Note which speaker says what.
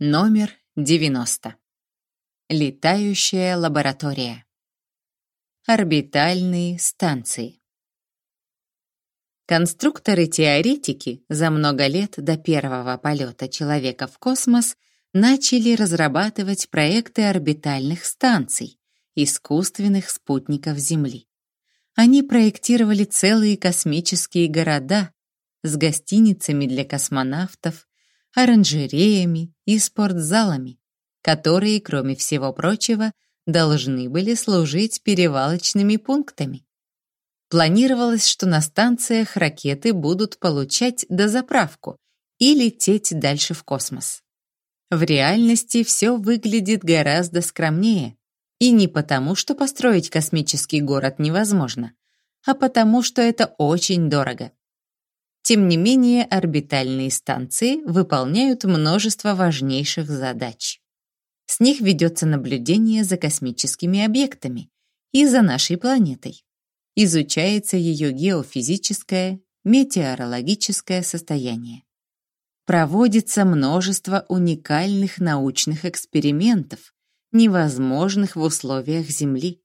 Speaker 1: Номер 90. Летающая лаборатория. Орбитальные станции. Конструкторы-теоретики за много лет до первого полета человека в космос начали разрабатывать проекты орбитальных станций, искусственных спутников Земли. Они проектировали целые космические города с гостиницами для космонавтов, оранжереями и спортзалами, которые, кроме всего прочего, должны были служить перевалочными пунктами. Планировалось, что на станциях ракеты будут получать дозаправку и лететь дальше в космос. В реальности все выглядит гораздо скромнее. И не потому, что построить космический город невозможно, а потому, что это очень дорого. Тем не менее, орбитальные станции выполняют множество важнейших задач. С них ведется наблюдение за космическими объектами и за нашей планетой. Изучается ее геофизическое, метеорологическое состояние. Проводится множество уникальных научных экспериментов, невозможных в условиях Земли.